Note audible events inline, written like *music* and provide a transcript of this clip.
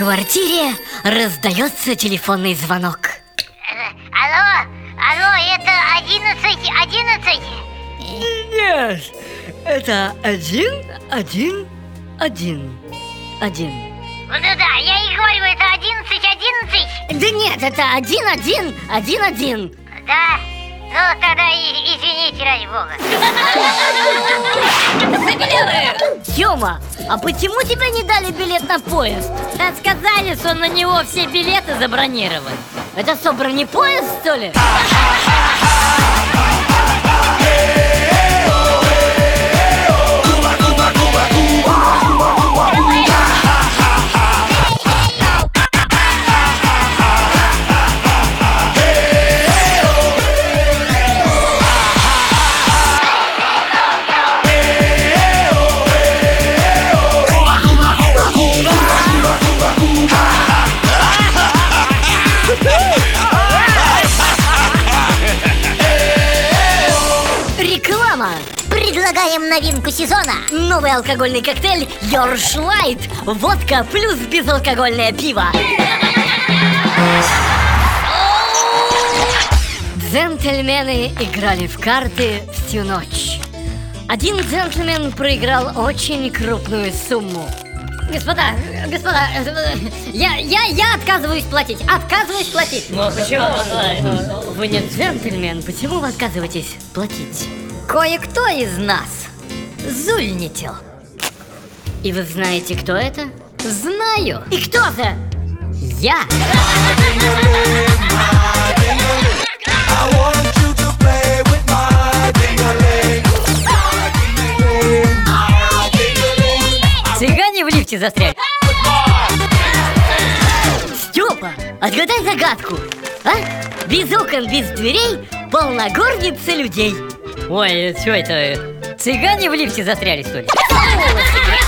квартире раздается телефонный звонок. Алло, алло, это 11, 11. Нет, это один, один, один, один. Да-да, я и говорю, это 11, 11. Да нет, это один, один, один, один. Да? Ну, тогда извините, ради бога. Тёма, а почему тебе не дали билет на поезд? Да сказали, что на него все билеты забронированы. Это что, бронепоезд, что ли? Реклама! Предлагаем новинку сезона. Новый алкогольный коктейль Йорш Лайт Водка плюс безалкогольное пиво Джентльмены играли в карты всю ночь Один джентльмен проиграл очень крупную сумму Господа, господа, я, я, я отказываюсь платить, отказываюсь платить. Ну почему? Вы не джентльмен, почему вы отказываетесь платить? Кое-кто из нас зульнитил. И вы знаете, кто это? Знаю. И кто же? Я. Цыгане в лифте застряли. Степа, отгадай загадку А? Без окон, без дверей Полногорница людей Ой, что это? Цыгане в лифте застряли, что ли? *laughs*